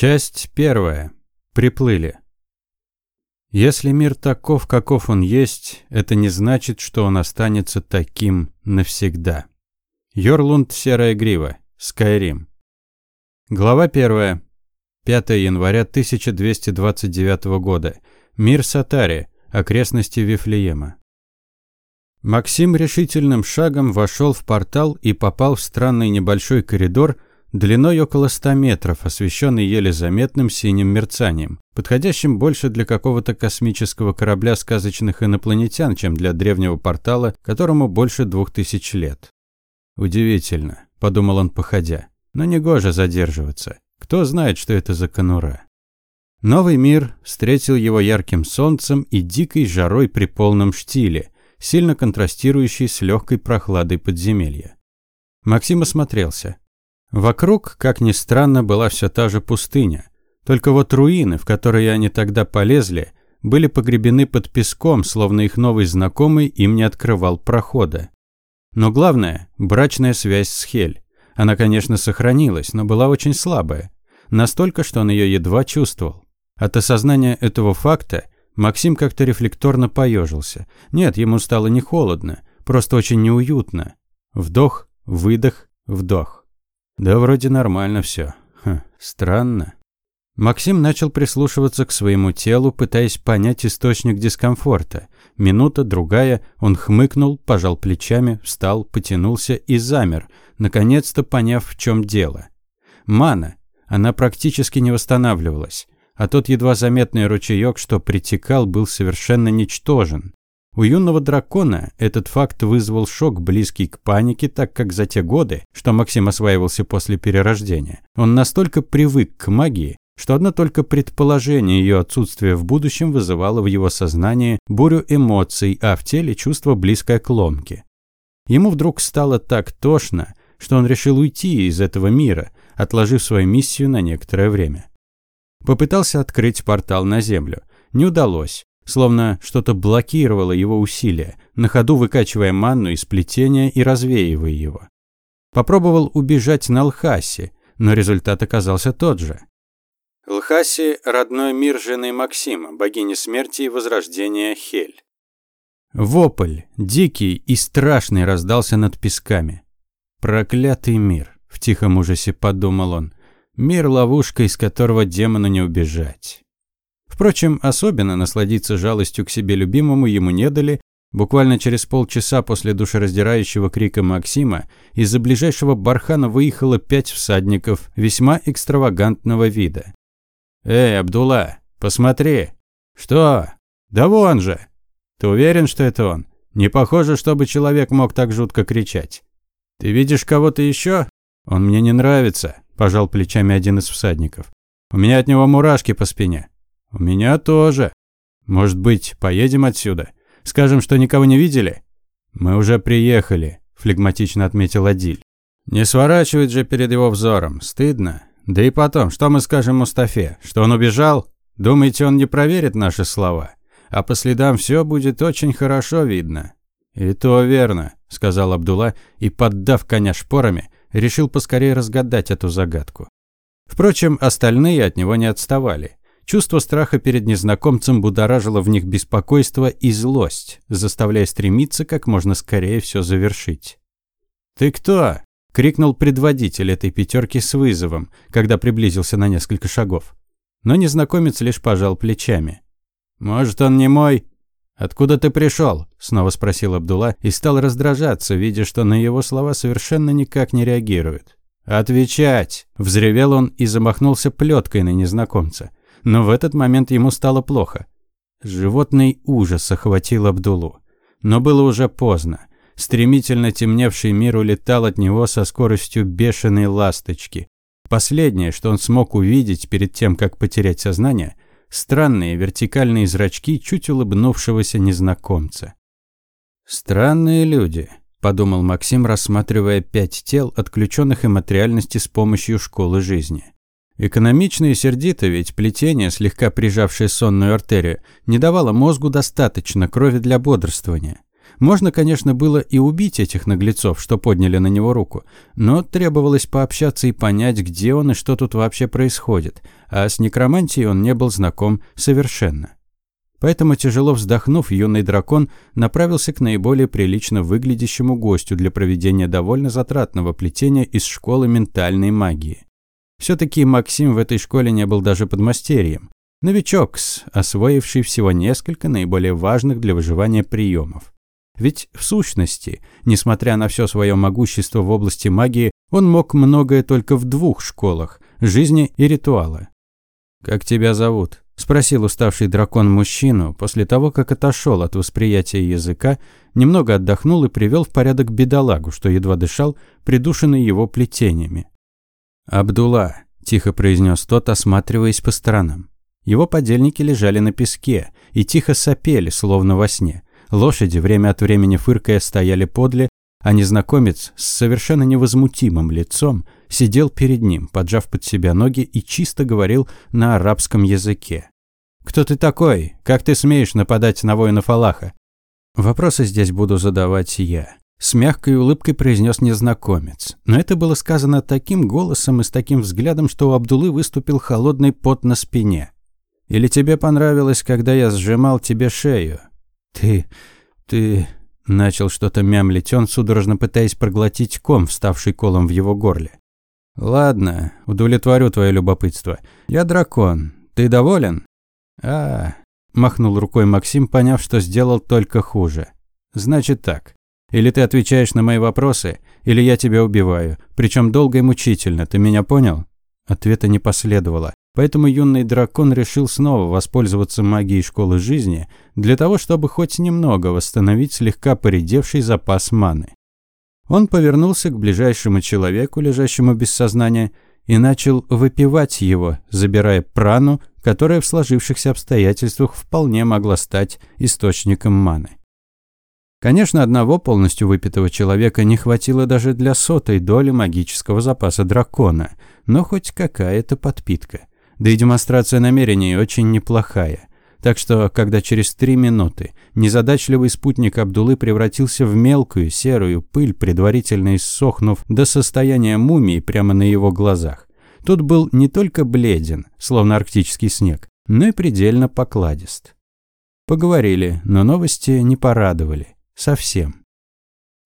Часть первая. Приплыли. Если мир таков, каков он есть, это не значит, что он останется таким навсегда. Йорлунд Серая Грива. Скайрим. Глава первая. 5 января 1229 года. Мир Сатари. Окрестности Вифлеема. Максим решительным шагом вошел в портал и попал в странный небольшой коридор длиной около 100 метров, освещенный еле заметным синим мерцанием, подходящим больше для какого-то космического корабля сказочных инопланетян, чем для древнего портала, которому больше двух тысяч лет. «Удивительно», – подумал он, походя, – «но негоже задерживаться. Кто знает, что это за конура?» Новый мир встретил его ярким солнцем и дикой жарой при полном штиле – сильно контрастирующий с легкой прохладой подземелья. Максим осмотрелся. Вокруг, как ни странно, была все та же пустыня. Только вот руины, в которые они тогда полезли, были погребены под песком, словно их новый знакомый им не открывал прохода. Но главное – брачная связь с Хель. Она, конечно, сохранилась, но была очень слабая. Настолько, что он ее едва чувствовал. От осознания этого факта Максим как-то рефлекторно поежился. Нет, ему стало не холодно, просто очень неуютно. Вдох, выдох, вдох. Да вроде нормально все. Хм, странно. Максим начал прислушиваться к своему телу, пытаясь понять источник дискомфорта. Минута, другая, он хмыкнул, пожал плечами, встал, потянулся и замер, наконец-то поняв, в чем дело. Мана. Она практически не восстанавливалась а тот едва заметный ручеек, что притекал, был совершенно ничтожен. У юного дракона этот факт вызвал шок, близкий к панике, так как за те годы, что Максим осваивался после перерождения, он настолько привык к магии, что одно только предположение ее отсутствия в будущем вызывало в его сознании бурю эмоций, а в теле чувство близкое к ломке. Ему вдруг стало так тошно, что он решил уйти из этого мира, отложив свою миссию на некоторое время. Попытался открыть портал на Землю. Не удалось. Словно что-то блокировало его усилия, на ходу выкачивая манну из плетения и развеивая его. Попробовал убежать на Лхасе, но результат оказался тот же. Лхаси – родной мир жены Максима, богини смерти и возрождения Хель. Вопль, дикий и страшный, раздался над песками. «Проклятый мир», – в тихом ужасе подумал он. Мир – ловушка, из которого демону не убежать. Впрочем, особенно насладиться жалостью к себе любимому ему не дали. Буквально через полчаса после душераздирающего крика Максима из-за ближайшего бархана выехало пять всадников весьма экстравагантного вида. «Эй, Абдулла, посмотри!» «Что?» «Да вон же!» «Ты уверен, что это он? Не похоже, чтобы человек мог так жутко кричать. Ты видишь кого-то еще? Он мне не нравится пожал плечами один из всадников. У меня от него мурашки по спине. У меня тоже. Может быть, поедем отсюда? Скажем, что никого не видели? Мы уже приехали, флегматично отметил Адиль. Не сворачивать же перед его взором, стыдно. Да и потом, что мы скажем Мустафе? Что он убежал? Думаете, он не проверит наши слова? А по следам все будет очень хорошо видно. И то верно, сказал Абдулла и, поддав коня шпорами, решил поскорее разгадать эту загадку. Впрочем, остальные от него не отставали. Чувство страха перед незнакомцем будоражило в них беспокойство и злость, заставляя стремиться как можно скорее все завершить. «Ты кто?» – крикнул предводитель этой пятерки с вызовом, когда приблизился на несколько шагов. Но незнакомец лишь пожал плечами. «Может, он не мой?» «Откуда ты пришел?» – снова спросил Абдулла и стал раздражаться, видя, что на его слова совершенно никак не реагируют. «Отвечать!» – взревел он и замахнулся плеткой на незнакомца. Но в этот момент ему стало плохо. Животный ужас охватил Абдулу. Но было уже поздно. Стремительно темневший мир улетал от него со скоростью бешеной ласточки. Последнее, что он смог увидеть перед тем, как потерять сознание – странные вертикальные зрачки чуть улыбнувшегося незнакомца. «Странные люди», – подумал Максим, рассматривая пять тел, отключенных им от реальности с помощью школы жизни. Экономично и сердито, ведь плетение, слегка прижавшее сонную артерию, не давало мозгу достаточно крови для бодрствования. Можно, конечно, было и убить этих наглецов, что подняли на него руку, но требовалось пообщаться и понять, где он и что тут вообще происходит, а с некромантией он не был знаком совершенно. Поэтому, тяжело вздохнув, юный дракон направился к наиболее прилично выглядящему гостю для проведения довольно затратного плетения из школы ментальной магии. Все-таки Максим в этой школе не был даже подмастерьем. Новичок, освоивший всего несколько наиболее важных для выживания приемов. Ведь в сущности, несмотря на все свое могущество в области магии, он мог многое только в двух школах – жизни и ритуала. «Как тебя зовут?» – спросил уставший дракон мужчину после того, как отошел от восприятия языка, немного отдохнул и привел в порядок бедолагу, что едва дышал, придушенный его плетениями. «Абдулла», – тихо произнес тот, осматриваясь по сторонам. Его подельники лежали на песке и тихо сопели, словно во сне. Лошади, время от времени фыркая, стояли подле, а незнакомец с совершенно невозмутимым лицом сидел перед ним, поджав под себя ноги и чисто говорил на арабском языке. «Кто ты такой? Как ты смеешь нападать на воинов Аллаха?» «Вопросы здесь буду задавать я», – с мягкой улыбкой произнес незнакомец. Но это было сказано таким голосом и с таким взглядом, что у Абдулы выступил холодный пот на спине. Или тебе понравилось, когда я сжимал тебе шею? Ты... ты...» Начал что-то мямлить он, судорожно пытаясь проглотить ком, вставший колом в его горле. «Ладно, удовлетворю твое любопытство. Я дракон. Ты доволен?» «А...» – махнул рукой Максим, поняв, что сделал только хуже. «Значит так. Или ты отвечаешь на мои вопросы, или я тебя убиваю. Причем долго и мучительно. Ты меня понял?» Ответа не последовало. Поэтому юный дракон решил снова воспользоваться магией школы жизни для того, чтобы хоть немного восстановить слегка поредевший запас маны. Он повернулся к ближайшему человеку, лежащему без сознания, и начал выпивать его, забирая прану, которая в сложившихся обстоятельствах вполне могла стать источником маны. Конечно, одного полностью выпитого человека не хватило даже для сотой доли магического запаса дракона, но хоть какая-то подпитка – да и демонстрация намерений очень неплохая. Так что, когда через три минуты незадачливый спутник Абдулы превратился в мелкую серую пыль, предварительно иссохнув до состояния мумии прямо на его глазах, тот был не только бледен, словно арктический снег, но и предельно покладист. Поговорили, но новости не порадовали. Совсем.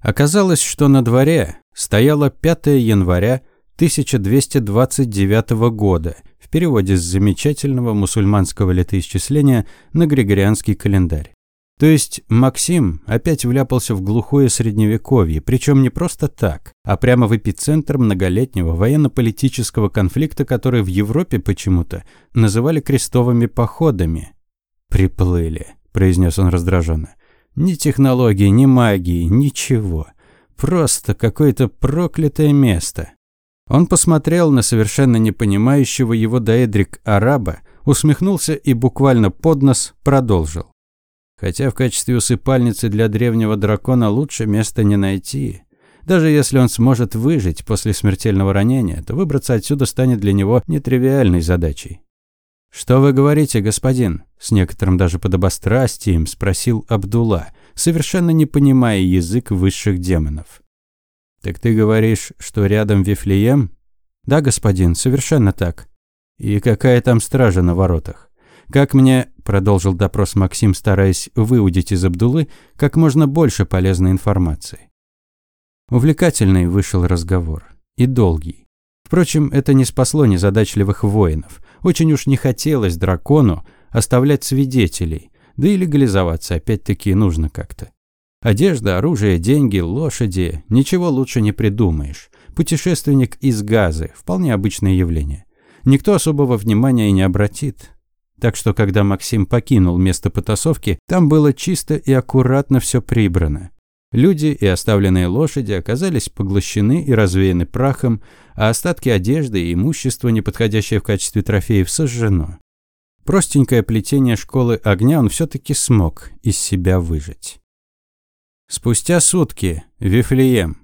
Оказалось, что на дворе стояло 5 января 1229 года – переводе с замечательного мусульманского летоисчисления на григорианский календарь. То есть Максим опять вляпался в глухое средневековье, причем не просто так, а прямо в эпицентр многолетнего военно-политического конфликта, который в Европе почему-то называли крестовыми походами. «Приплыли», – произнес он раздраженно. «Ни технологии, ни магии, ничего. Просто какое-то проклятое место. Он посмотрел на совершенно не понимающего его доэдрик араба, усмехнулся и буквально под нос продолжил. Хотя в качестве усыпальницы для древнего дракона лучше места не найти. Даже если он сможет выжить после смертельного ранения, то выбраться отсюда станет для него нетривиальной задачей. «Что вы говорите, господин?» – с некоторым даже подобострастием спросил Абдулла, совершенно не понимая язык высших демонов. «Так ты говоришь, что рядом Вифлеем?» «Да, господин, совершенно так». «И какая там стража на воротах?» «Как мне...» – продолжил допрос Максим, стараясь выудить из Абдулы как можно больше полезной информации. Увлекательный вышел разговор. И долгий. Впрочем, это не спасло незадачливых воинов. Очень уж не хотелось дракону оставлять свидетелей, да и легализоваться опять-таки нужно как-то. Одежда, оружие, деньги, лошади – ничего лучше не придумаешь. Путешественник из газы – вполне обычное явление. Никто особого внимания и не обратит. Так что, когда Максим покинул место потасовки, там было чисто и аккуратно все прибрано. Люди и оставленные лошади оказались поглощены и развеяны прахом, а остатки одежды и имущества, не подходящее в качестве трофеев, сожжено. Простенькое плетение школы огня он все-таки смог из себя выжить. Спустя сутки. Вифлеем.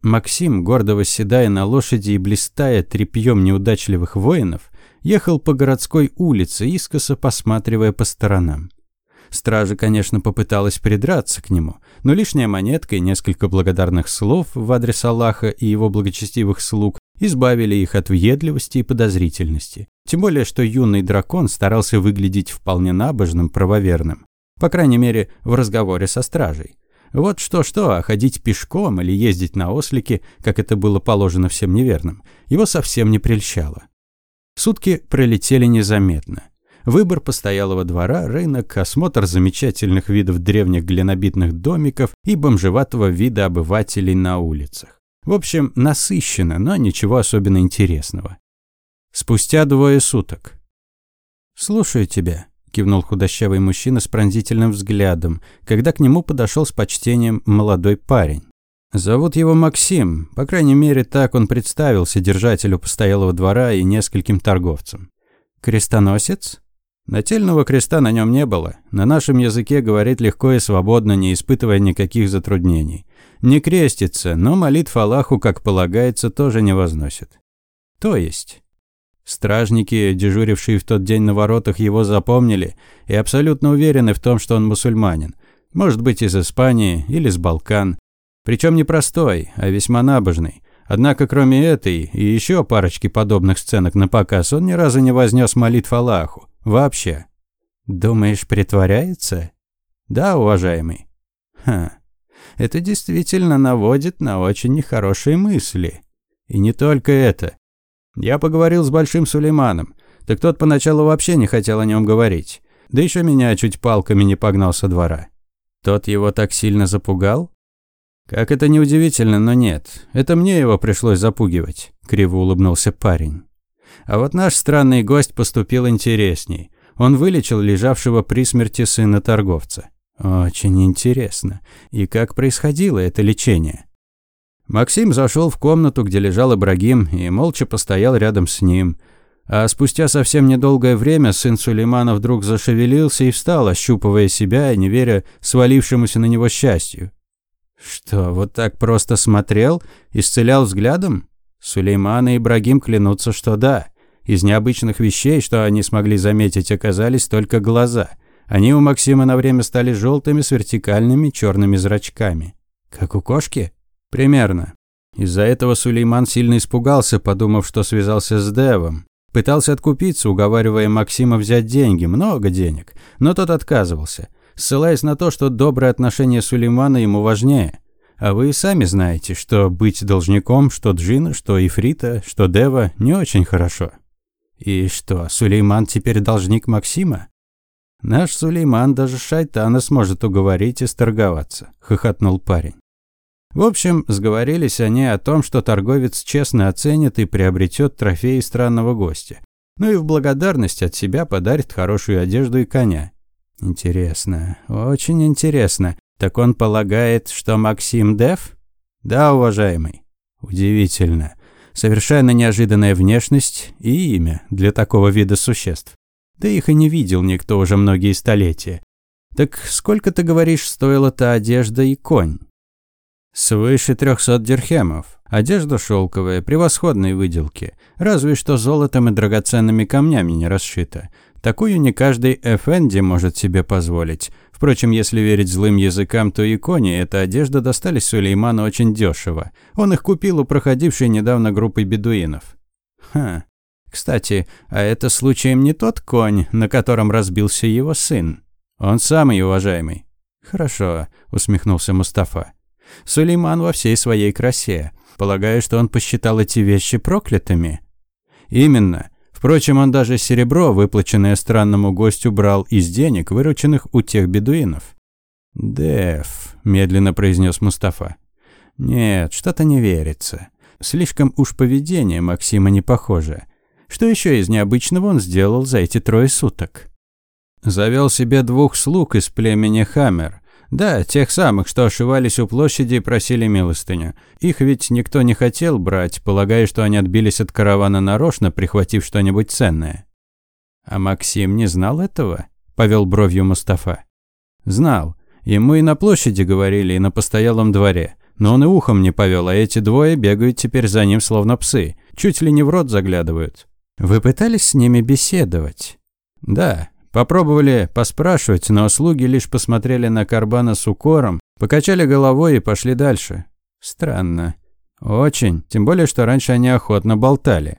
Максим, гордо восседая на лошади и блистая тряпьем неудачливых воинов, ехал по городской улице, искоса посматривая по сторонам. Стража, конечно, попыталась придраться к нему, но лишняя монетка и несколько благодарных слов в адрес Аллаха и его благочестивых слуг избавили их от въедливости и подозрительности. Тем более, что юный дракон старался выглядеть вполне набожным, правоверным. По крайней мере, в разговоре со стражей. Вот что-что, а ходить пешком или ездить на ослике, как это было положено всем неверным, его совсем не прельщало. Сутки пролетели незаметно. Выбор постоялого двора, рынок, осмотр замечательных видов древних глинобитных домиков и бомжеватого вида обывателей на улицах. В общем, насыщенно, но ничего особенно интересного. Спустя двое суток. «Слушаю тебя», – кивнул худощавый мужчина с пронзительным взглядом, когда к нему подошел с почтением молодой парень. Зовут его Максим, по крайней мере, так он представился держателю постоялого двора и нескольким торговцам. «Крестоносец?» Нательного креста на нем не было. На нашем языке говорит легко и свободно, не испытывая никаких затруднений. Не крестится, но молитв Аллаху, как полагается, тоже не возносит. То есть... Стражники, дежурившие в тот день на воротах, его запомнили и абсолютно уверены в том, что он мусульманин. Может быть, из Испании или с Балкан. Причем не простой, а весьма набожный. Однако, кроме этой и еще парочки подобных сценок на показ, он ни разу не вознес молитв Аллаху. Вообще. Думаешь, притворяется? Да, уважаемый. Ха. Это действительно наводит на очень нехорошие мысли. И не только это. Я поговорил с Большим Сулейманом. Так тот поначалу вообще не хотел о нем говорить. Да еще меня чуть палками не погнал со двора. Тот его так сильно запугал? Как это неудивительно, но нет. Это мне его пришлось запугивать, криво улыбнулся парень. А вот наш странный гость поступил интересней. Он вылечил лежавшего при смерти сына торговца. Очень интересно. И как происходило это лечение? Максим зашел в комнату, где лежал Ибрагим, и молча постоял рядом с ним. А спустя совсем недолгое время сын Сулеймана вдруг зашевелился и встал, ощупывая себя и не веря свалившемуся на него счастью. Что, вот так просто смотрел? Исцелял взглядом? Сулейман и Ибрагим клянутся, что да. Из необычных вещей, что они смогли заметить, оказались только глаза. Они у Максима на время стали желтыми с вертикальными черными зрачками. Как у кошки? Примерно. Из-за этого Сулейман сильно испугался, подумав, что связался с Девом. Пытался откупиться, уговаривая Максима взять деньги, много денег, но тот отказывался, ссылаясь на то, что доброе отношение Сулеймана ему важнее. А вы сами знаете, что быть должником, что Джина, что Ифрита, что Дева, не очень хорошо. И что, Сулейман теперь должник Максима? Наш Сулейман даже шайтана сможет уговорить и сторговаться, хохотнул парень. В общем, сговорились они о том, что торговец честно оценит и приобретет трофеи странного гостя. Ну и в благодарность от себя подарит хорошую одежду и коня. Интересно, очень интересно. Так он полагает, что Максим Дев? Да, уважаемый. Удивительно. Совершенно неожиданная внешность и имя для такого вида существ. Да их и не видел никто уже многие столетия. Так сколько, ты говоришь, стоила та одежда и конь? Свыше трехсот дирхемов. Одежда шелковая, превосходной выделки. Разве что золотом и драгоценными камнями не расшита. Такую не каждый Эфенди может себе позволить. Впрочем, если верить злым языкам, то и кони эта одежда достались Сулейману очень дешево. Он их купил у проходившей недавно группы бедуинов. Ха. Кстати, а это случаем не тот конь, на котором разбился его сын? Он самый уважаемый. Хорошо, усмехнулся Мустафа. Сулейман во всей своей красе. Полагаю, что он посчитал эти вещи проклятыми. Именно. Впрочем, он даже серебро, выплаченное странному гостю, брал из денег, вырученных у тех бедуинов. «Деф», – медленно произнес Мустафа. «Нет, что-то не верится. Слишком уж поведение Максима не похоже. Что еще из необычного он сделал за эти трое суток?» Завел себе двух слуг из племени Хаммер. Да, тех самых, что ошивались у площади и просили милостыню. Их ведь никто не хотел брать, полагая, что они отбились от каравана нарочно, прихватив что-нибудь ценное. А Максим не знал этого? Повел бровью Мустафа. Знал. Ему и на площади говорили, и на постоялом дворе. Но он и ухом не повел, а эти двое бегают теперь за ним словно псы. Чуть ли не в рот заглядывают. Вы пытались с ними беседовать? Да, Попробовали поспрашивать, но слуги лишь посмотрели на Карбана с укором, покачали головой и пошли дальше. Странно. Очень. Тем более, что раньше они охотно болтали.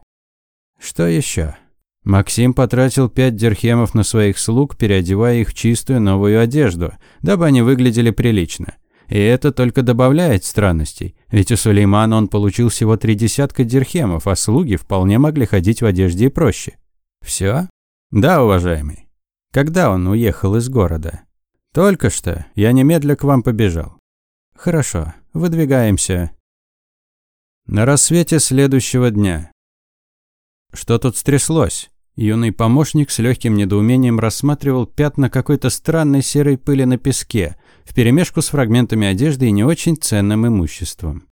Что еще? Максим потратил пять дирхемов на своих слуг, переодевая их в чистую новую одежду, дабы они выглядели прилично. И это только добавляет странностей, ведь у Сулеймана он получил всего три десятка дирхемов, а слуги вполне могли ходить в одежде и проще. Все? Да, уважаемый. Когда он уехал из города? Только что. Я немедля к вам побежал. Хорошо. Выдвигаемся. На рассвете следующего дня. Что тут стряслось? Юный помощник с легким недоумением рассматривал пятна какой-то странной серой пыли на песке, вперемешку с фрагментами одежды и не очень ценным имуществом.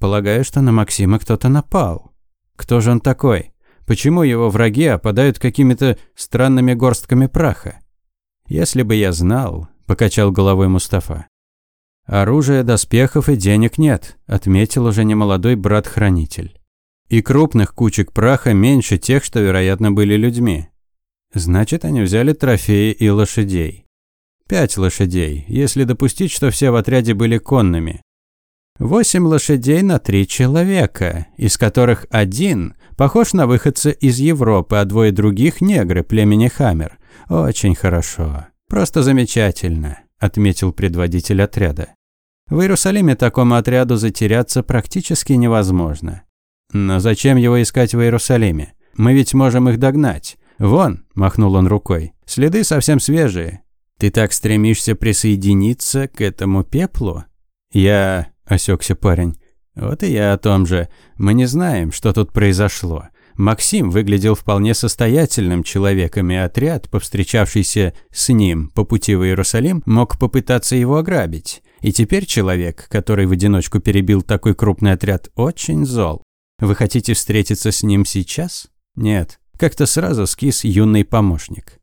Полагаю, что на Максима кто-то напал. Кто же он такой? Почему его враги опадают какими-то странными горстками праха? Если бы я знал, покачал головой Мустафа. Оружия, доспехов и денег нет, отметил уже немолодой брат-хранитель. И крупных кучек праха меньше тех, что, вероятно, были людьми. Значит, они взяли трофеи и лошадей. Пять лошадей, если допустить, что все в отряде были конными. Восемь лошадей на три человека, из которых один похож на выходца из Европы, а двое других – негры племени Хаммер. Очень хорошо. Просто замечательно, отметил предводитель отряда. В Иерусалиме такому отряду затеряться практически невозможно. Но зачем его искать в Иерусалиме? Мы ведь можем их догнать. Вон, махнул он рукой. Следы совсем свежие. Ты так стремишься присоединиться к этому пеплу? Я осекся парень. Вот и я о том же. Мы не знаем, что тут произошло. Максим выглядел вполне состоятельным человеком, и отряд, повстречавшийся с ним по пути в Иерусалим, мог попытаться его ограбить. И теперь человек, который в одиночку перебил такой крупный отряд, очень зол. Вы хотите встретиться с ним сейчас? Нет. Как-то сразу скис юный помощник.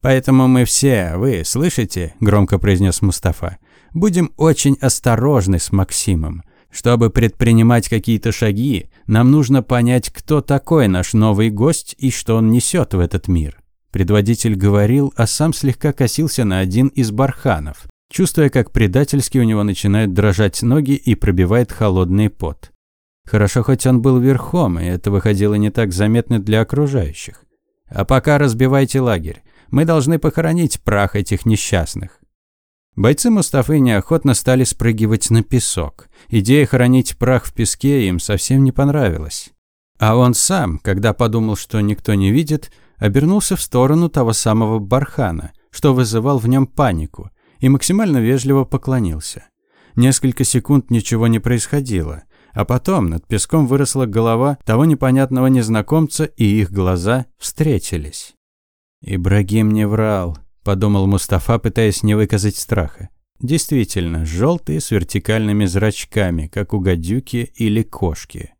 «Поэтому мы все, вы слышите?» – громко произнес Мустафа. «Будем очень осторожны с Максимом. Чтобы предпринимать какие-то шаги, нам нужно понять, кто такой наш новый гость и что он несет в этот мир». Предводитель говорил, а сам слегка косился на один из барханов, чувствуя, как предательски у него начинают дрожать ноги и пробивает холодный пот. Хорошо, хоть он был верхом, и это выходило не так заметно для окружающих. А пока разбивайте лагерь. Мы должны похоронить прах этих несчастных. Бойцы Мустафы неохотно стали спрыгивать на песок. Идея хоронить прах в песке им совсем не понравилась. А он сам, когда подумал, что никто не видит, обернулся в сторону того самого бархана, что вызывал в нем панику, и максимально вежливо поклонился. Несколько секунд ничего не происходило. А потом над песком выросла голова того непонятного незнакомца, и их глаза встретились. «Ибрагим не врал», – подумал Мустафа, пытаясь не выказать страха. Действительно, желтые с вертикальными зрачками, как у гадюки или кошки.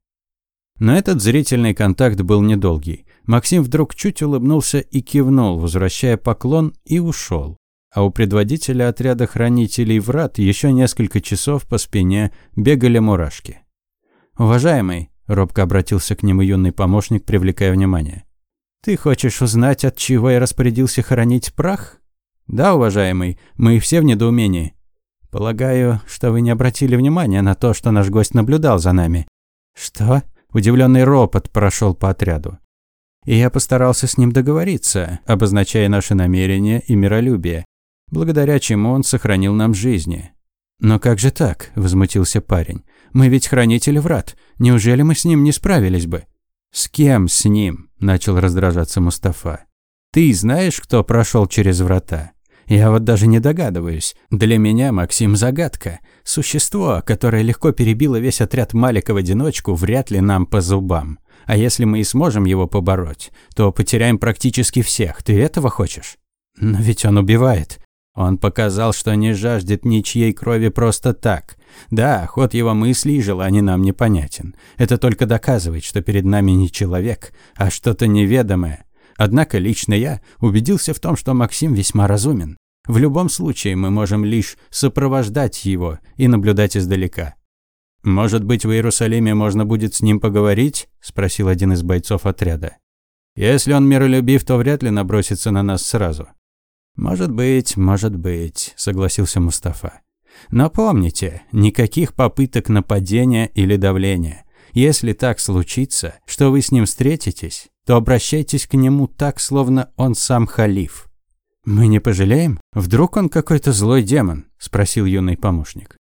Но этот зрительный контакт был недолгий. Максим вдруг чуть улыбнулся и кивнул, возвращая поклон, и ушел. А у предводителя отряда хранителей врат еще несколько часов по спине бегали мурашки. «Уважаемый», – робко обратился к нему юный помощник, привлекая внимание. «Ты хочешь узнать, от чего я распорядился хоронить прах?» «Да, уважаемый, мы все в недоумении». «Полагаю, что вы не обратили внимания на то, что наш гость наблюдал за нами». «Что?» – удивленный ропот прошел по отряду. И я постарался с ним договориться, обозначая наши намерения и миролюбие, благодаря чему он сохранил нам жизни. «Но как же так?» – возмутился парень. Мы ведь хранители врат. Неужели мы с ним не справились бы?» «С кем с ним?» – начал раздражаться Мустафа. «Ты знаешь, кто прошел через врата?» Я вот даже не догадываюсь. Для меня Максим загадка. Существо, которое легко перебило весь отряд Малика в одиночку, вряд ли нам по зубам. А если мы и сможем его побороть, то потеряем практически всех. Ты этого хочешь? Но ведь он убивает. Он показал, что не жаждет ничьей крови просто так. Да, ход его мыслей и желаний нам непонятен. Это только доказывает, что перед нами не человек, а что-то неведомое. Однако лично я убедился в том, что Максим весьма разумен. В любом случае мы можем лишь сопровождать его и наблюдать издалека. «Может быть, в Иерусалиме можно будет с ним поговорить?» – спросил один из бойцов отряда. Если он миролюбив, то вряд ли набросится на нас сразу. Может быть, может быть, согласился Мустафа. Но помните, никаких попыток нападения или давления. Если так случится, что вы с ним встретитесь, то обращайтесь к нему так, словно он сам халиф. «Мы не пожалеем? Вдруг он какой-то злой демон?» – спросил юный помощник.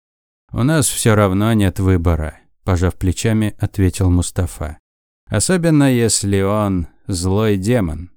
«У нас все равно нет выбора», – пожав плечами, ответил Мустафа. «Особенно если он злой демон».